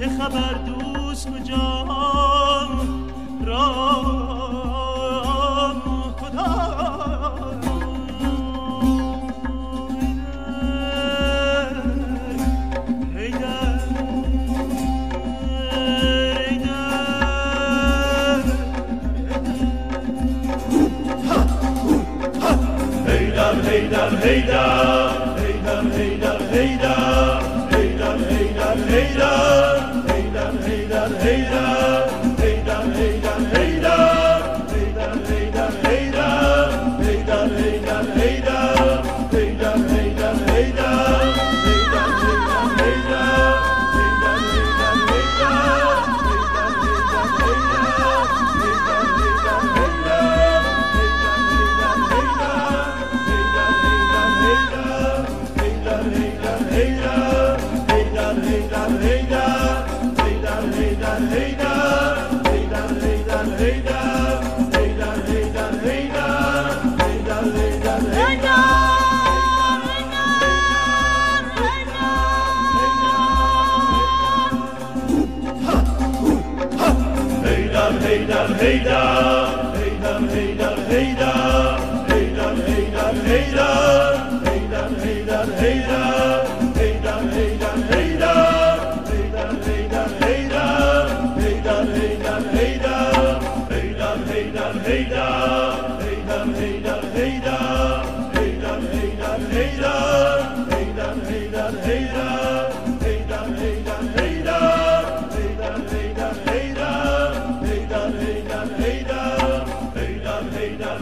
چه خبر دوست کجا رام خدا Heydar, Heydar, Heydar, Heydar, Heydar, Heydar, Heydar, Heydar. Leyla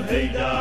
Hey, Dad.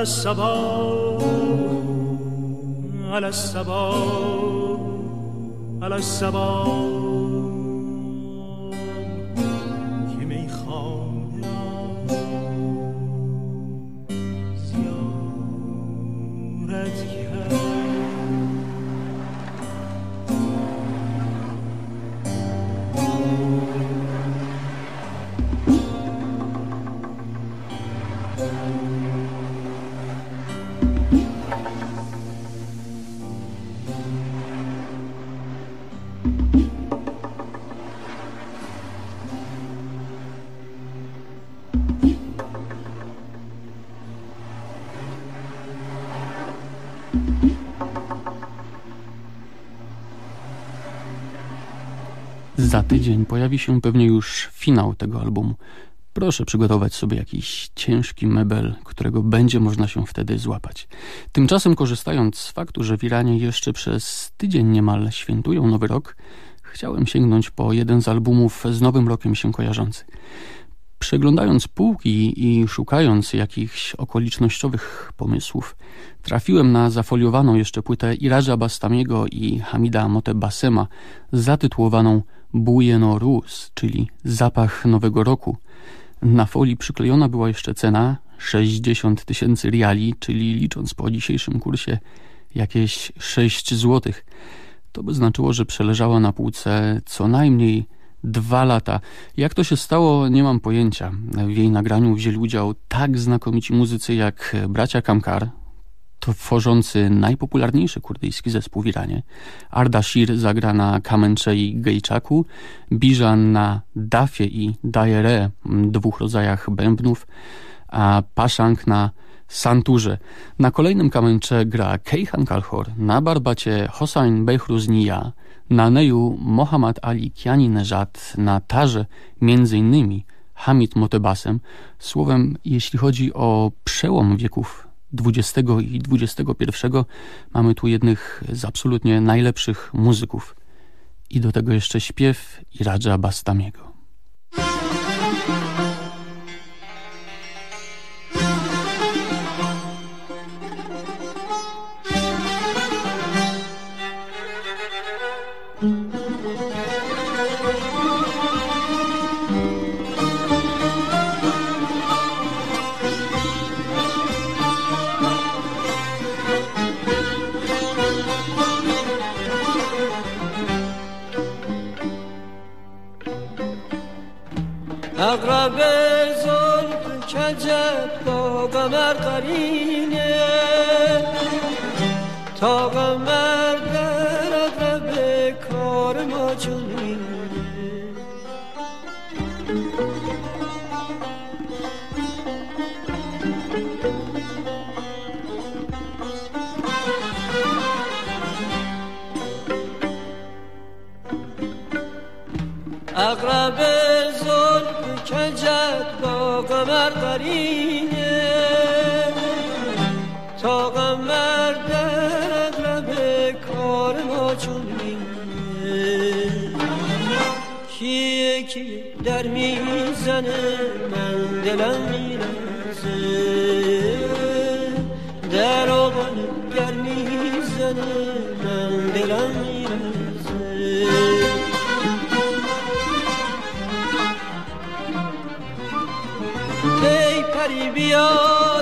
على الصباح على الصباح على الصباح Za tydzień pojawi się pewnie już finał tego albumu. Proszę przygotować sobie jakiś ciężki mebel, którego będzie można się wtedy złapać. Tymczasem korzystając z faktu, że w Iranie jeszcze przez tydzień niemal świętują Nowy Rok, chciałem sięgnąć po jeden z albumów z Nowym Rokiem się kojarzący. Przeglądając półki i szukając jakichś okolicznościowych pomysłów, trafiłem na zafoliowaną jeszcze płytę Iraja Bastamiego i Hamida Motebasema zatytułowaną Bujeno Rus, czyli Zapach Nowego Roku. Na folii przyklejona była jeszcze cena 60 tysięcy riali, czyli licząc po dzisiejszym kursie jakieś 6 złotych. To by znaczyło, że przeleżała na półce co najmniej dwa lata. Jak to się stało, nie mam pojęcia. W jej nagraniu wzięli udział tak znakomici muzycy jak bracia Kamkar, tworzący najpopularniejszy kurdyjski zespół w Iranie. Arda Shir zagra na kamencze i gejczaku, Bijan na dafie i dajere, dwóch rodzajach bębnów, a Paszang na santurze. Na kolejnym kamencze gra Keihan Kalhor, na barbacie Hossein Behruzniya, na neju Mohammad Ali Kiani Nejad, na tarze między innymi Hamid Motebasem. Słowem, jeśli chodzi o przełom wieków XX i XXI mamy tu jednych z absolutnie najlepszych muzyków. I do tego jeszcze śpiew Iradża Bastamiego. Hari در می‌زنه من دلم میرزه در آقل گر می‌زنه من دلم میرزه ای پری بیا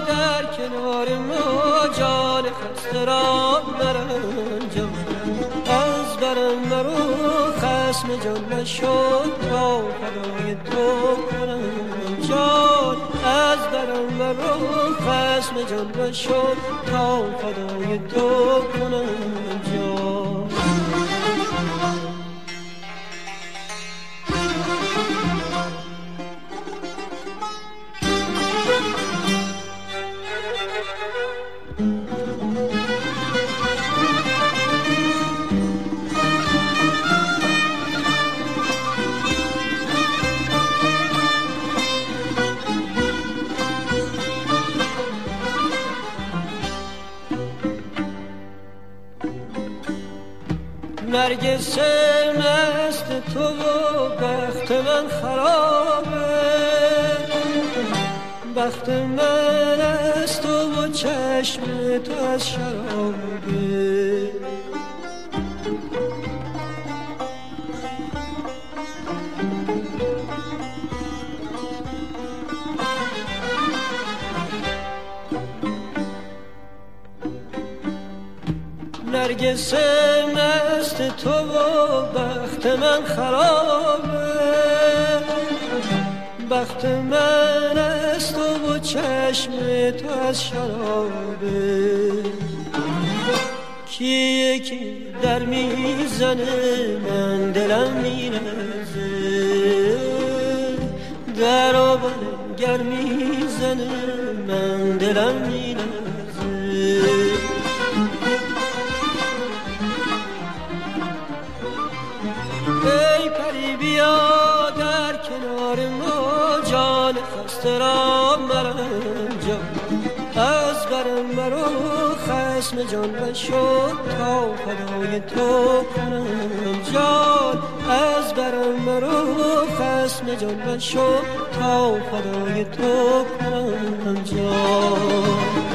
در کنار ما جان خسته را مرنجم از برم مرو خسم جان نشد تا فدای تو کنم. جان از برم مرو خسم جان نشد تا فدای تو کنم. جان بخت من از تو و چشم تو از شرابه نرگس مست تو و بخت من خرابه بخت من از تو و چشم تو از شرابه کیه که در می‌زنه من دلم میرزه در آبان گر می‌زنه من دلم میرزه خسم جان نشد تا فدای تو کنم جان. از برم مرو خسم جان نشد تا فدای تو کنم جان.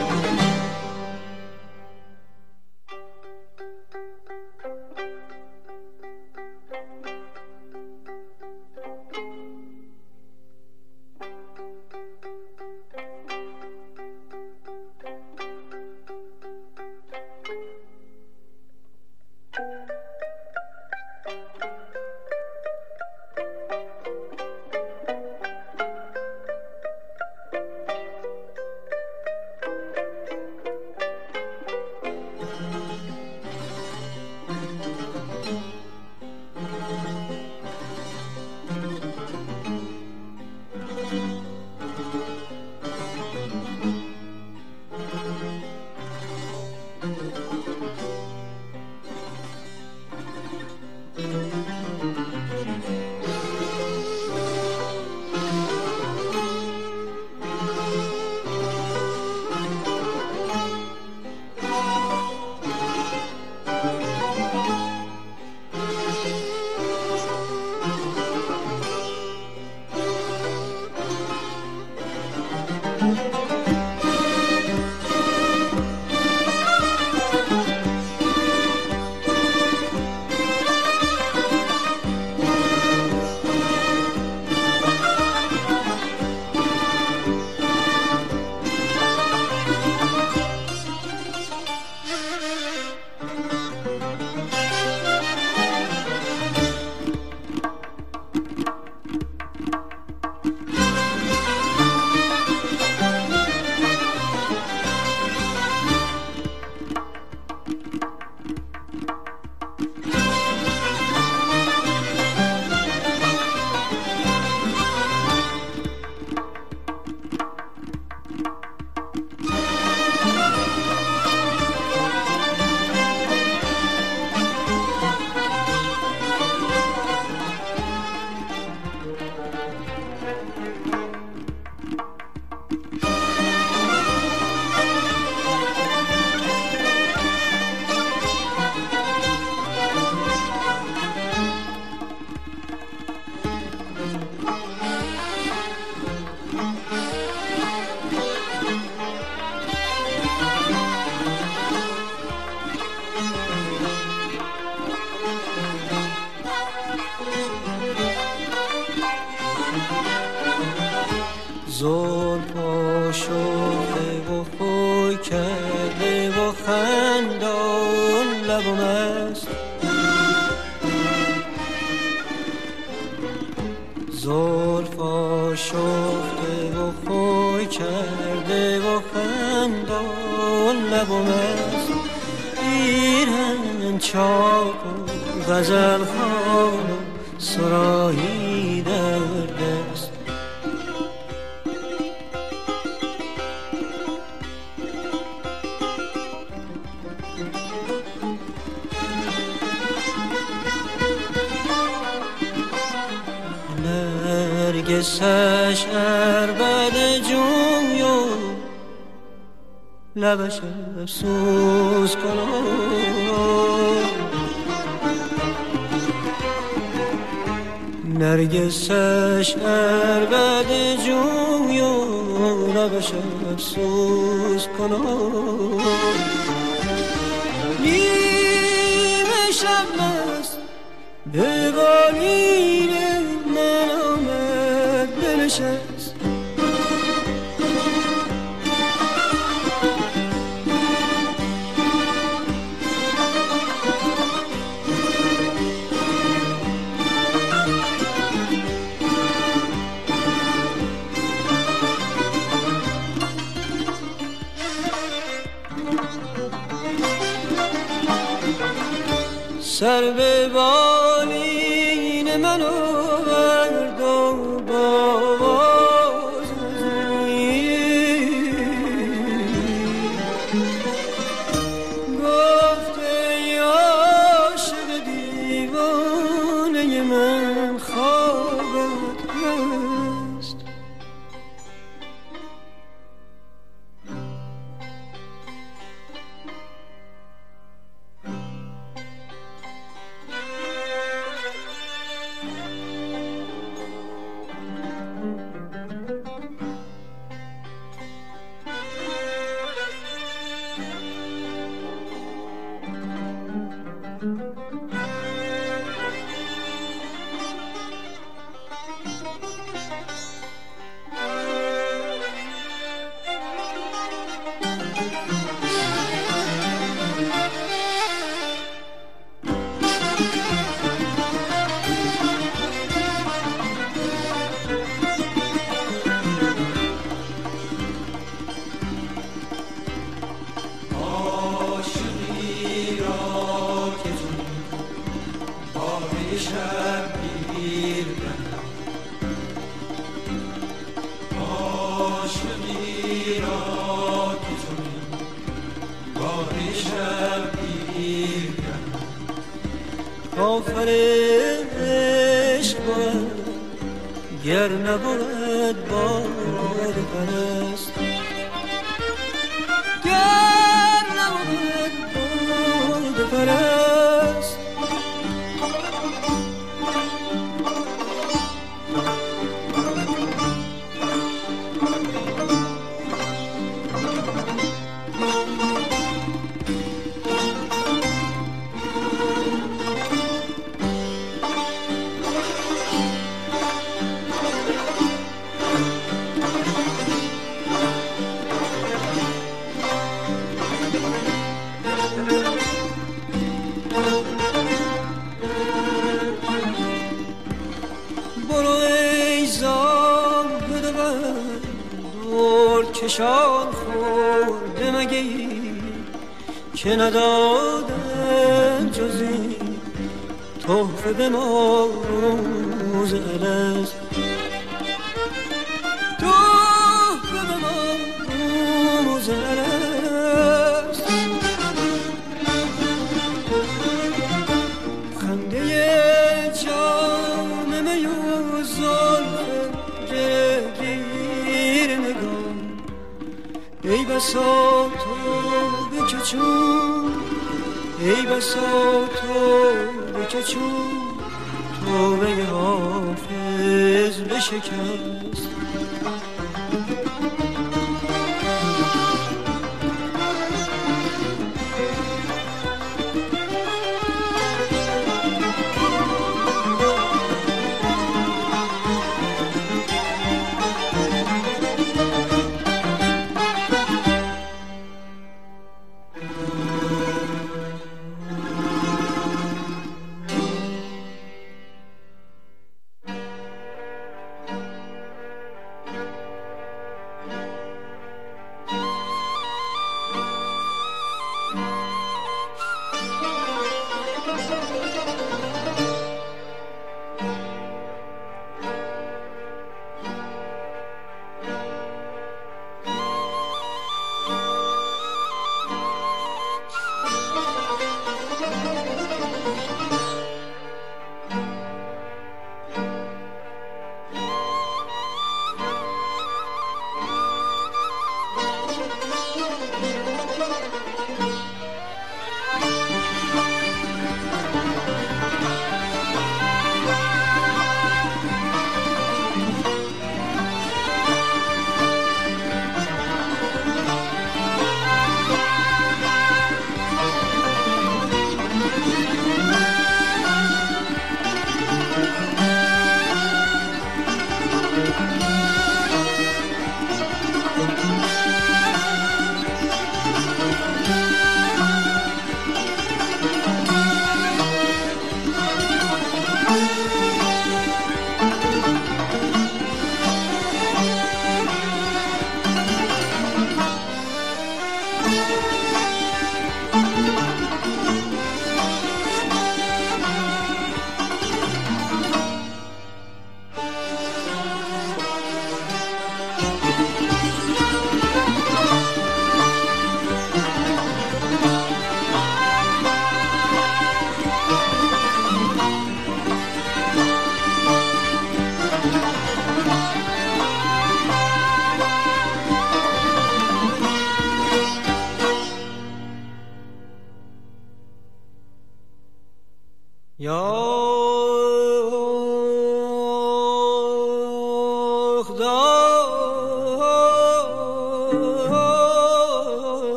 نرگسش عربد جوی و روشم افسوس کنم. نیمه شب است به بالین من آمد بنشست سر به باد yerine bulur. ای بسا توبه که چون توبه حافظ بشکست.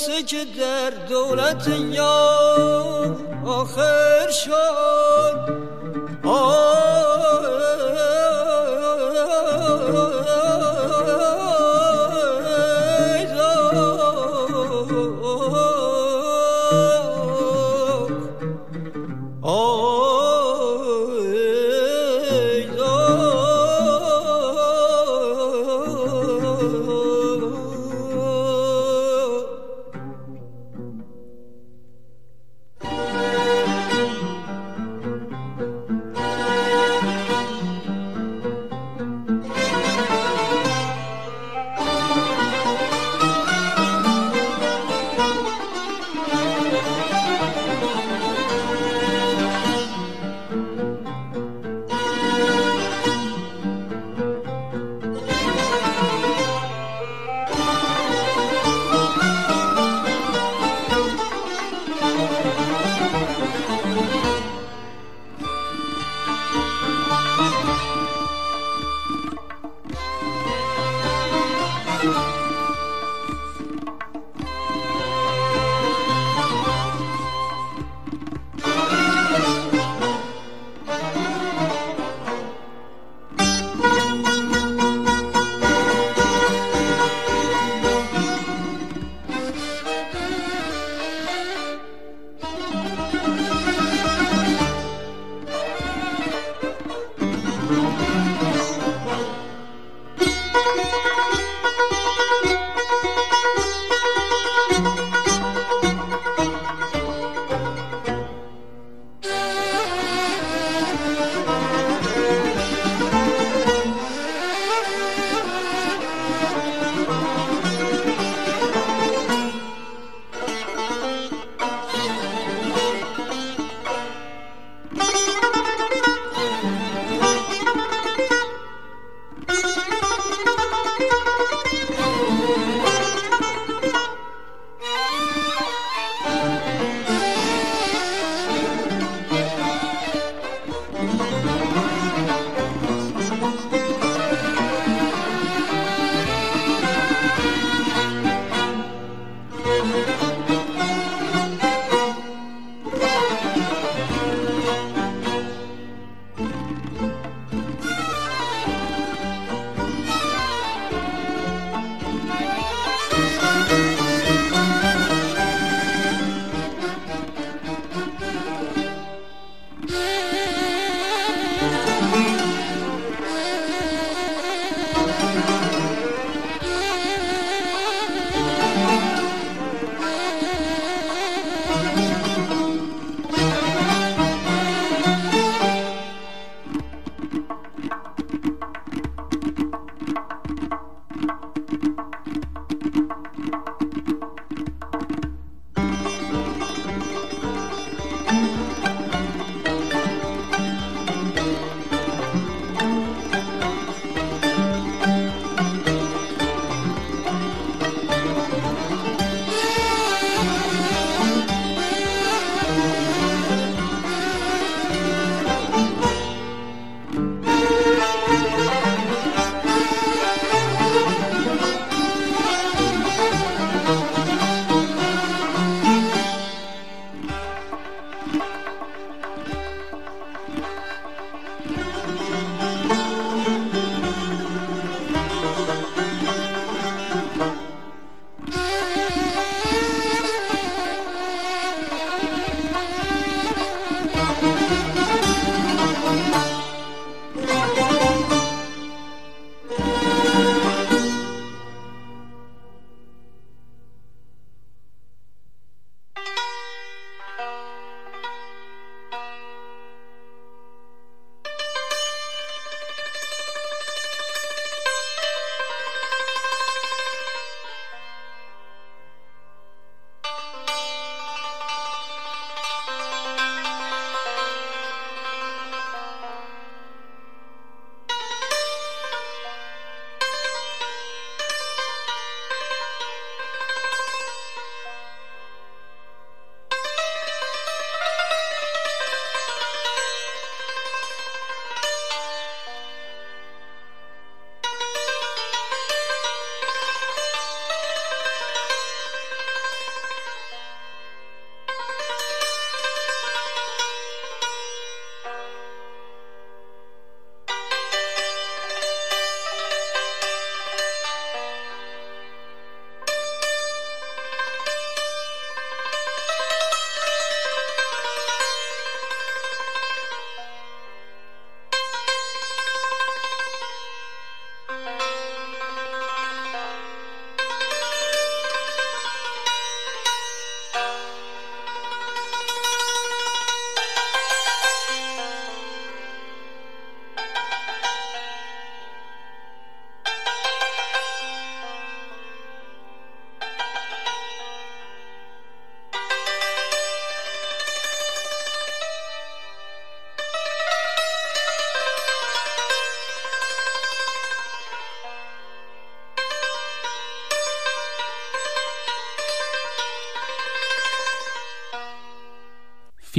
قصه که در دولت یا آخر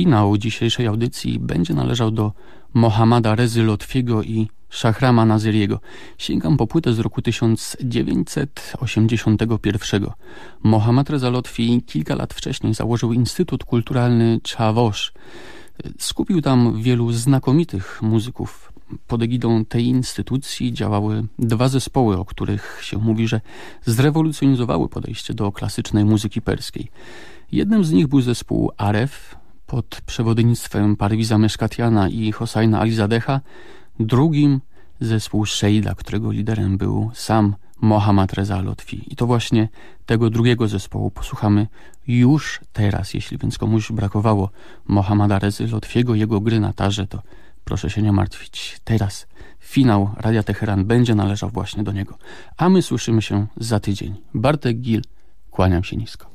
Finał dzisiejszej audycji będzie należał do Mohammada Rezy Lotfiego i Szahrama Naziriego. Sięgam po płytę z roku 1981. Mohammad Reza Lotfi kilka lat wcześniej założył Instytut Kulturalny Czavosz. Skupił tam wielu znakomitych muzyków. Pod egidą tej instytucji działały dwa zespoły, o których się mówi, że zrewolucjonizowały podejście do klasycznej muzyki perskiej. Jednym z nich był zespół Aref pod przewodnictwem Parwiza Meszkatiana i Hosajna Alizadeha, drugim zespół Sheida, którego liderem był sam Mohammad Reza Lotfi. I to właśnie tego drugiego zespołu posłuchamy już teraz. Jeśli więc komuś brakowało Mohammada Rezy Lotfiego, jego gry na tarze, to proszę się nie martwić. Teraz finał Radia Teheran będzie należał właśnie do niego. A my słyszymy się za tydzień. Bartek Gil, kłaniam się nisko.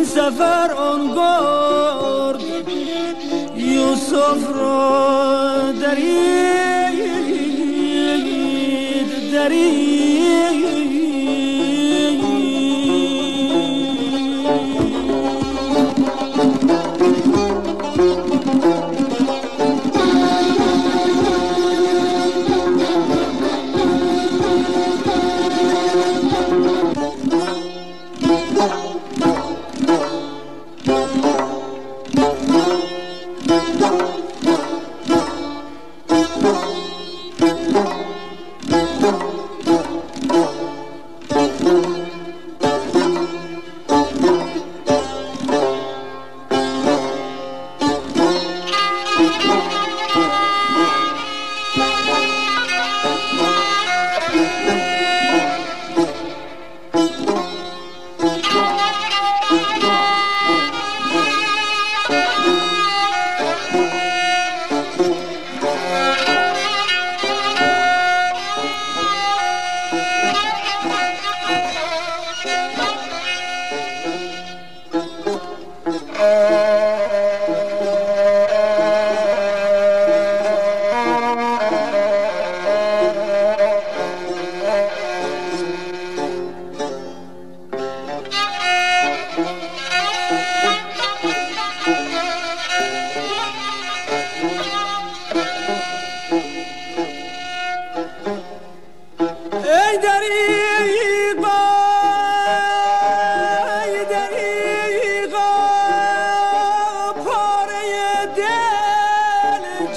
این سفر آنگارد یوسف را درید درید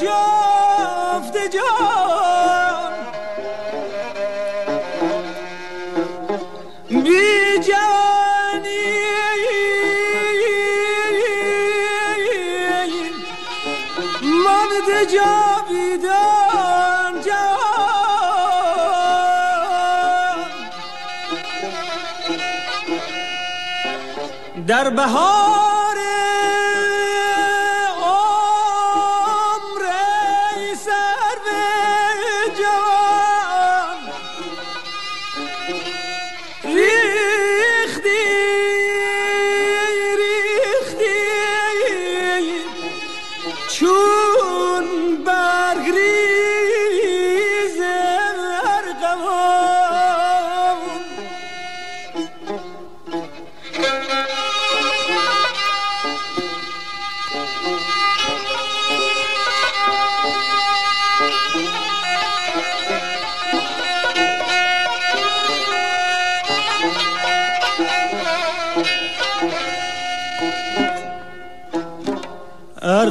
جفت جان. بی جانی. مرد جاویدان جان. در بهار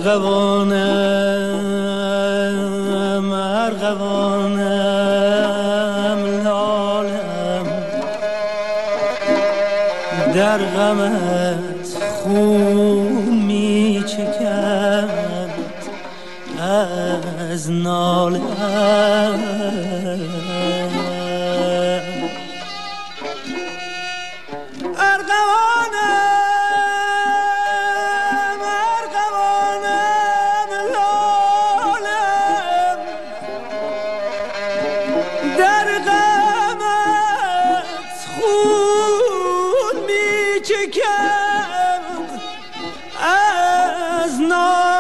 rêvant شکست از نار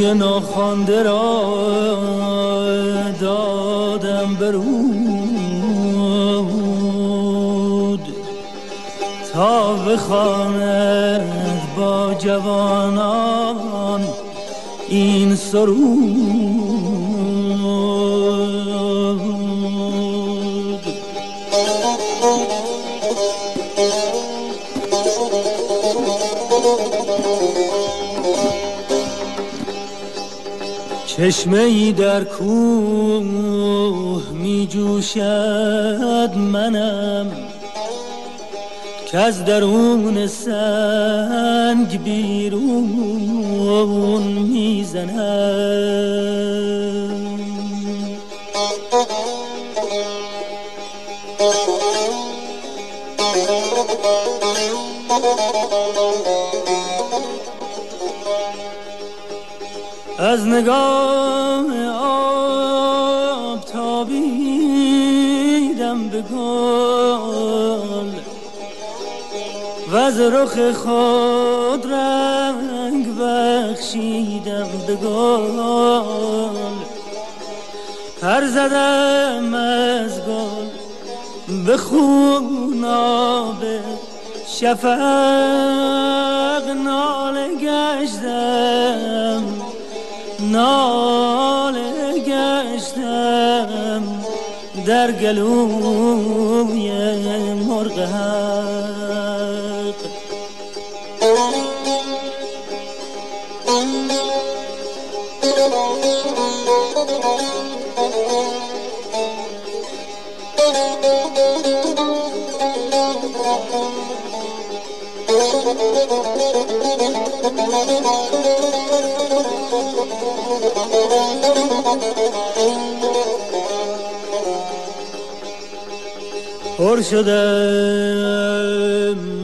نغمه ناخوانده را دادم برود تا بخواند با جوانان این سرود چشمه ای در کوه می جوشد منم که از درون سنگ بیرون می‌زنم از نگاه آب تابیدم به گل. و از رخ خود رنگ بخشیدم به گل. پر زدم از گل به خون آب شفق ناله گشتم. ناله گشتم در گلوی مرغ حق. پر شدم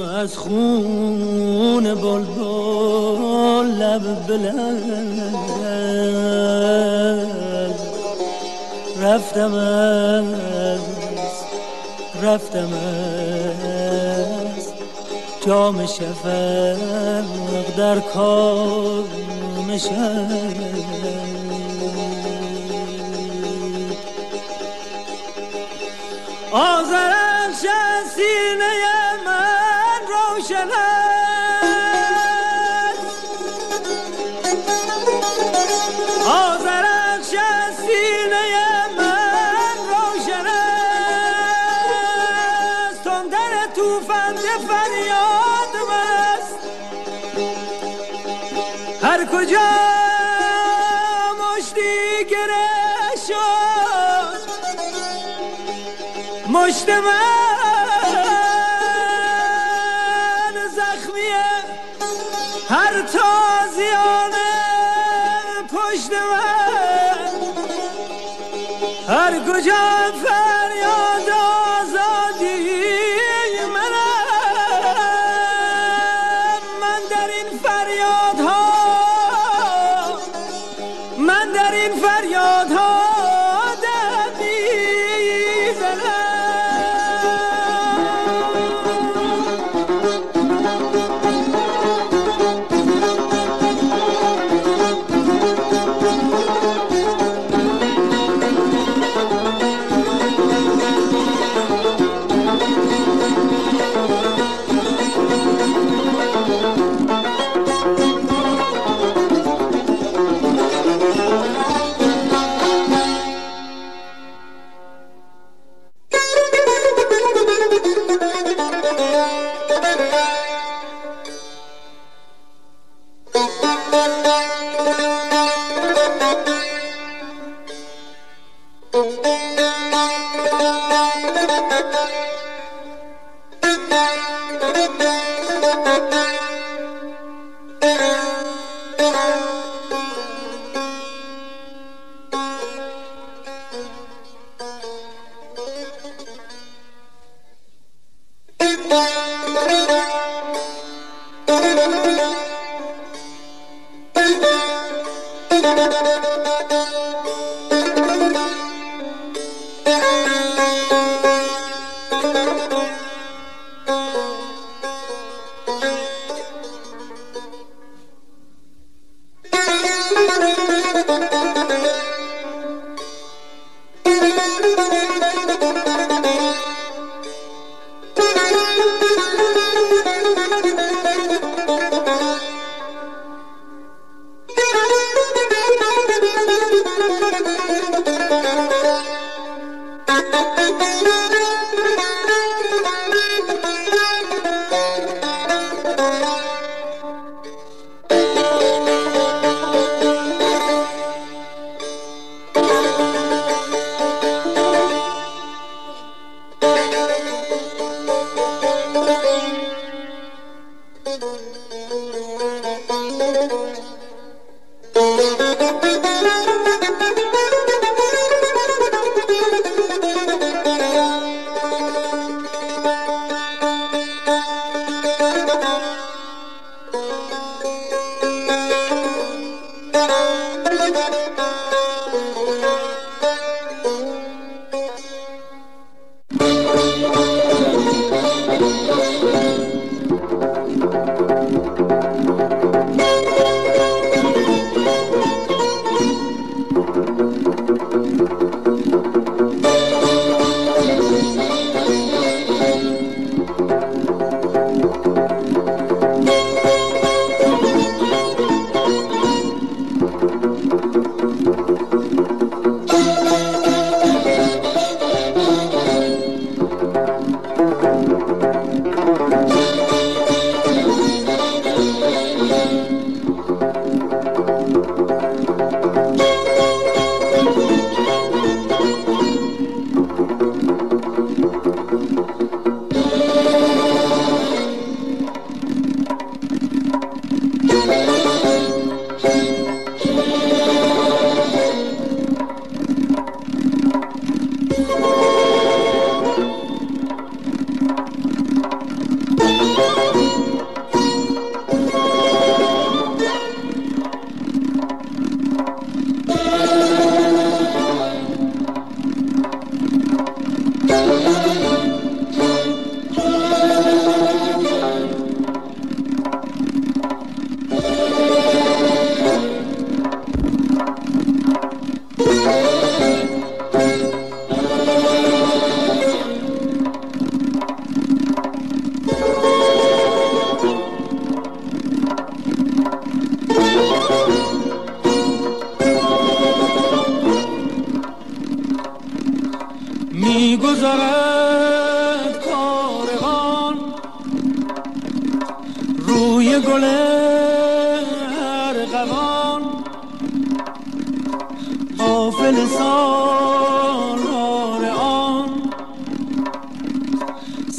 از خون بلبل لب بلند. رفتم از رفتم از جام شفق در کام شد آزرخش سینه من روشن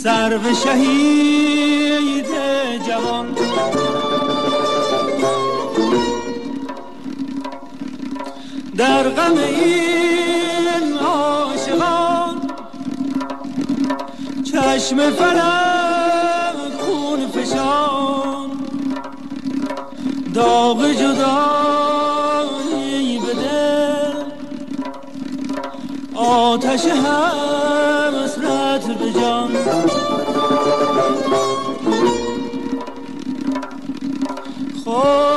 سرو شهید جوان. در غم این عاشقان چشم فلک خون فشان. داغ جدایی آتش آتش حسرت به جان. Oh.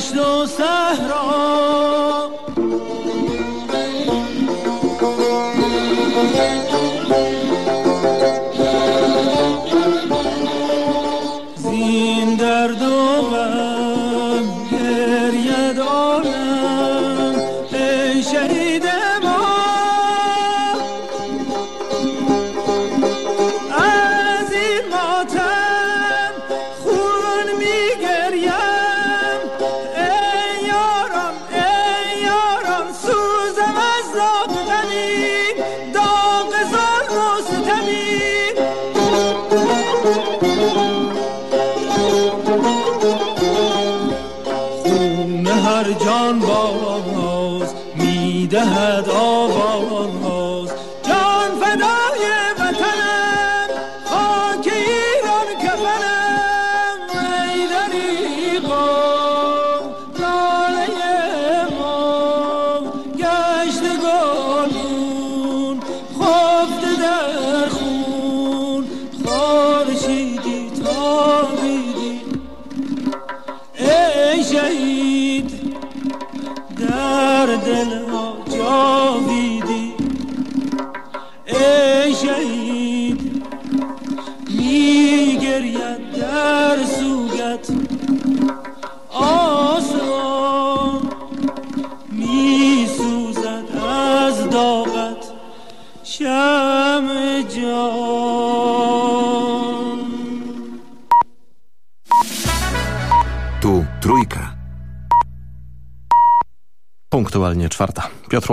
دشت و صحرا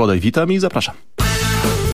Podaj, witam i zapraszam.